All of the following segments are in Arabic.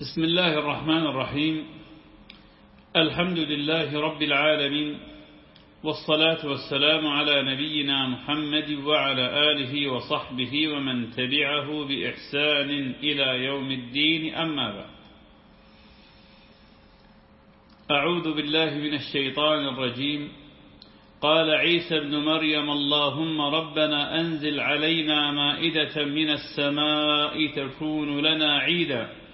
بسم الله الرحمن الرحيم. الحمد لله رب العالمين والصلاة والسلام على نبينا محمد وعلى آله وصحبه ومن تبعه بإحسان إلى يوم الدين. أما بعد أعوذ بالله من الشيطان الرجيم. قال عيسى ابن مريم اللهم ربنا أنزل علينا مائدة من السماء تكون لنا عيدا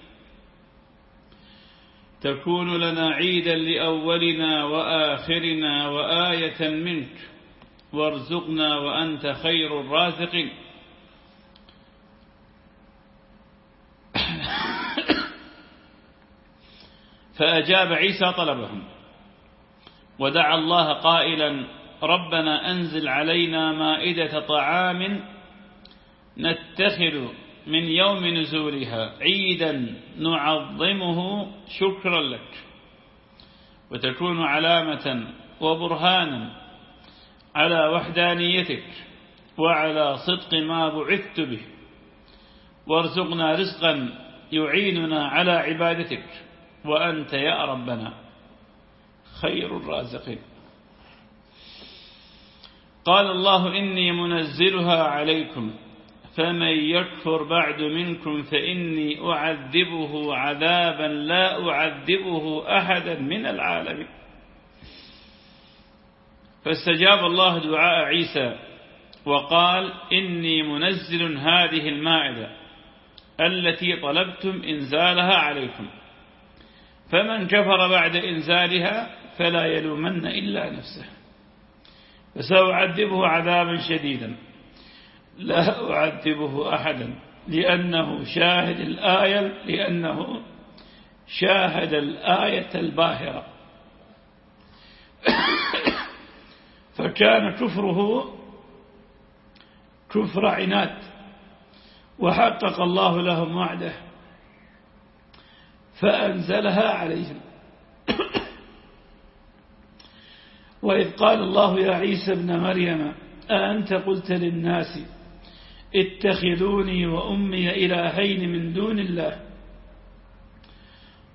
تكون لنا عيدا لأولنا وآخرنا وآية منك. وارزقنا وأنت خير الرازقين. فأجاب عيسى طلبهم. ودعا الله قائلا ربنا أنزل علينا مائدة طعام نتخذ من يوم نزولها. عيدا نعظمه شكرا لك. وتكون علامة وبرهانا على وحدانيتك وعلى صدق ما بعثت به. وارزقنا رزقا يعيننا على عبادتك. وأنت يا ربنا خير الرازقين. قال الله إني منزلها عليكم. فمن يكفر بعد منكم فإني أعذبه عذابا لا أعذبه أحدا من العالمين. فاستجاب الله دعاء عيسى وقال إني منزل هذه المائدة التي طلبتم إنزالها عليكم. فمن كفر بعد إنزالها فلا يلومن إلا نفسه. فسأعذبه عذابا شديدا. لا أعذبه أحدا لأنه شاهد الآية لأنه شاهد الآية الباهرة. فكان كفره كفر عناد وحقق الله لهم وعده فأنزلها عليهم. وإذ قال الله يا عيسى ابن مريم أأنت قلت للناس اتخذوني وأمي إلهين من دون الله.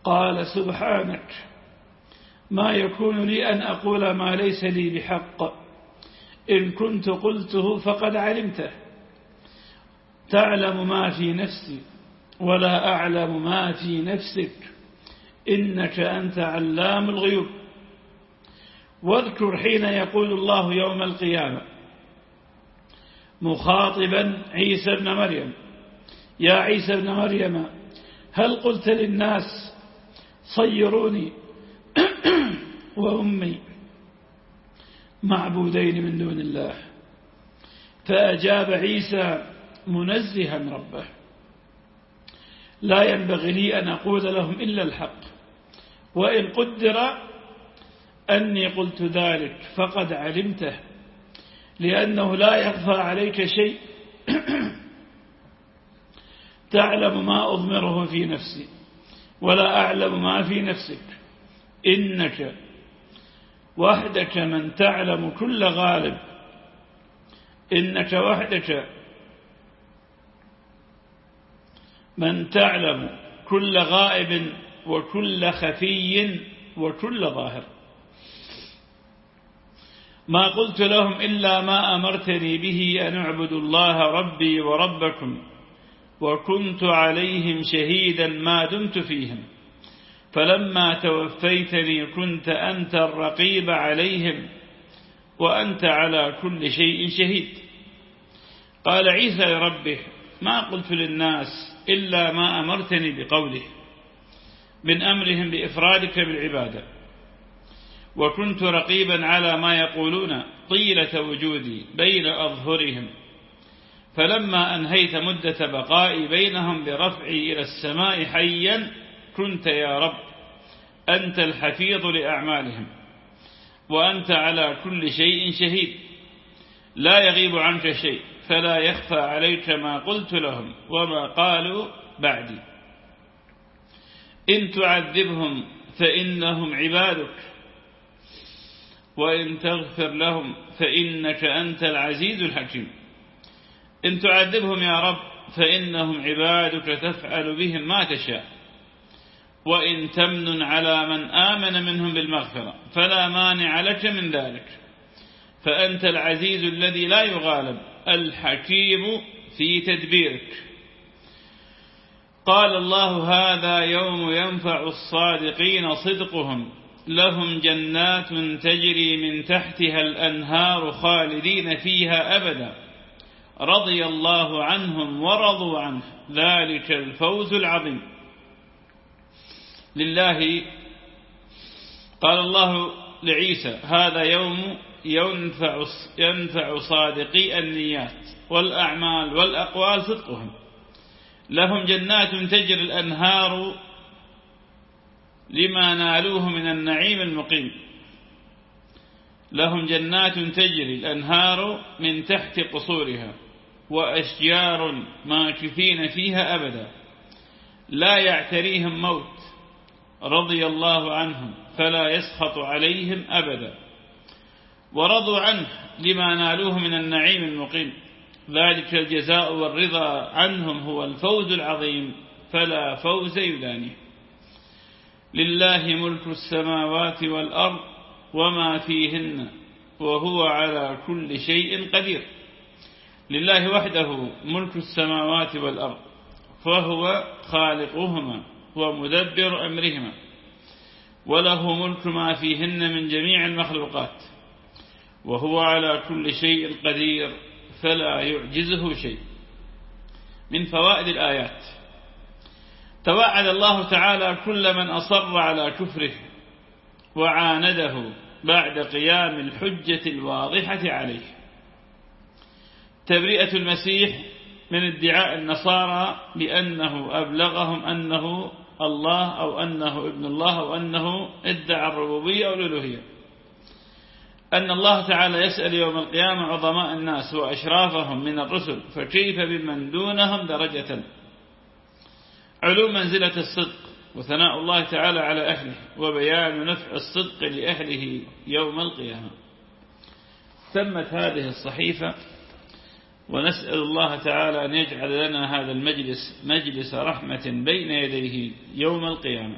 قال سبحانك ما يكون لي أن أقول ما ليس لي بحق. إن كنت قلته فقد علمته. تعلم ما في نفسي ولا أعلم ما في نفسك. إنك أنت علام الغيوب. واذكر حين يقول الله يوم القيامة مخاطبا عيسى ابن مريم. يا عيسى ابن مريم هل قلت للناس صيروني وأمي معبودين من دون الله؟ فأجاب عيسى منزها ربه. لا ينبغي لي أن أقول لهم إلا الحق وإن قدر أني قلت ذلك فقد علمته. لأنه لا يخفى عليك شيء تعلم ما أضمره في نفسي ولا أعلم ما في نفسك. إنك وحدك من تعلم كل غالب. إنك وحدك من تعلم كل غائب وكل خفي وكل ظاهر. ما قلت لهم إلا ما أمرتني به أن اعبدوا الله ربي وربكم وكنت عليهم شهيدا ما دمت فيهم. فلما توفيتني كنت أنت الرقيب عليهم وأنت على كل شيء شهيد. قال عيسى لربه ما قلت للناس إلا ما أمرتني بقوله من أمرهم بإفرادك بالعبادة. وكنت رقيبا على ما يقولون طيلة وجودي بين أظهرهم. فلما أنهيت مدة بقائي بينهم برفعي إلى السماء حيا كنت يا رب أنت الحفيظ لأعمالهم وأنت على كل شيء شهيد. لا يغيب عنك شيء فلا يخفى عليك ما قلت لهم وما قالوا بعدي. إن تعذبهم فإنهم عبادك. وإن تغفر لهم فإنك أنت العزيز الحكيم. إن تعذبهم يا رب فإنهم عبادك تفعل بهم ما تشاء. وإن تمن على من آمن منهم بالمغفرة فلا مانع لك من ذلك. فأنت العزيز الذي لا يغالب الحكيم في تدبيرك. قال الله هذا يوم ينفع الصادقين صدقهم. لهم جنات تجري من تحتها الأنهار خالدين فيها أبدا. رضي الله عنهم ورضوا عنه. ذلك الفوز العظيم. لله قال الله لعيسى هذا يوم ينفع, ينفع صادقي النيات والأعمال والأقوال صدقهم. لهم جنات تجري الأنهار لما نالوه من النعيم المقيم. لهم جنات تجري الأنهار من تحت قصورها وأشجار ماكثين فيها أبدا. لا يعتريهم موت رضي الله عنهم فلا يسخط عليهم أبدا. ورضوا عنه لما نالوه من النعيم المقيم. ذلك الجزاء والرضا عنهم هو الفوز العظيم فلا فوز يدانيه. لله ملك السماوات والأرض وما فيهن وهو على كل شيء قدير. لله وحده ملك السماوات والأرض فهو خالقهما ومدبر أمرهما. وله ملك ما فيهن من جميع المخلوقات وهو على كل شيء قدير فلا يعجزه شيء. من فوائد الآيات توعد الله تعالى كل من أصر على كفره وعانده بعد قيام الحجة الواضحة عليه. تبرئة المسيح من ادعاء النصارى بأنه أبلغهم أنه الله أو أنه ابن الله أو أنه ادعى الربوبية أو الألوهية. أن الله تعالى يسأل يوم القيامة عظماء الناس وأشرافهم من الرسل فكيف بمن دونهم درجة؟ علو منزلة الصدق وثناء الله تعالى على أهله وبيان نفع الصدق لأهله يوم القيامة. تمت هذه الصحيفة ونسأل الله تعالى أن يجعل لنا هذا المجلس مجلس رحمة بين يديه يوم القيامة.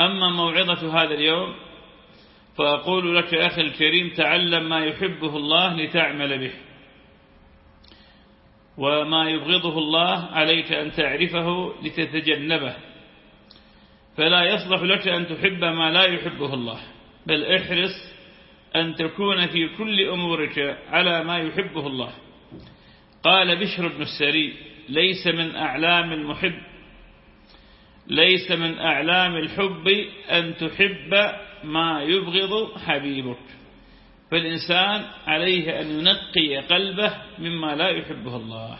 أما موعظة هذا اليوم فأقول لك أخي الكريم تعلم ما يحبه الله لتعمل به. وما يبغضه الله عليك أن تعرفه لتتجنبه. فلا يصلح لك أن تحب ما لا يحبه الله. بل احرص أن تكون في كل أمورك على ما يحبه الله. قال بشر بن السري ليس من أعلام المحب ليس من أعلام الحب أن تحب ما يبغض حبيبك. فالإنسان عليه أن ينقي قلبه مما لا يحبه الله.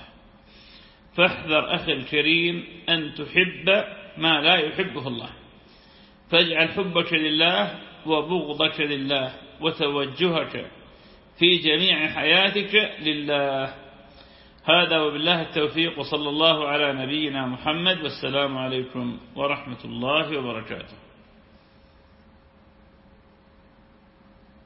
فاحذر أخي الكريم أن تحب ما لا يحبه الله. فاجعل حبك لله وبغضك لله وتوجهك في جميع حياتك لله. هذا وبالله التوفيق وصلى الله على نبينا محمد والسلام عليكم ورحمة الله وبركاته.